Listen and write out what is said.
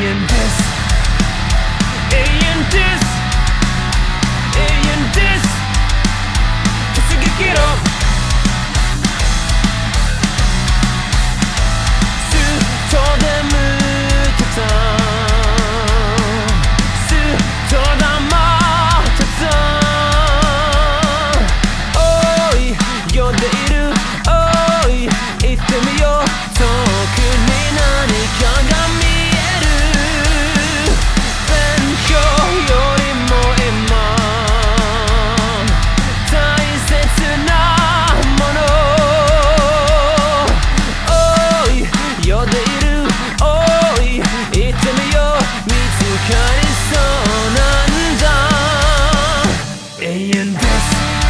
and this. this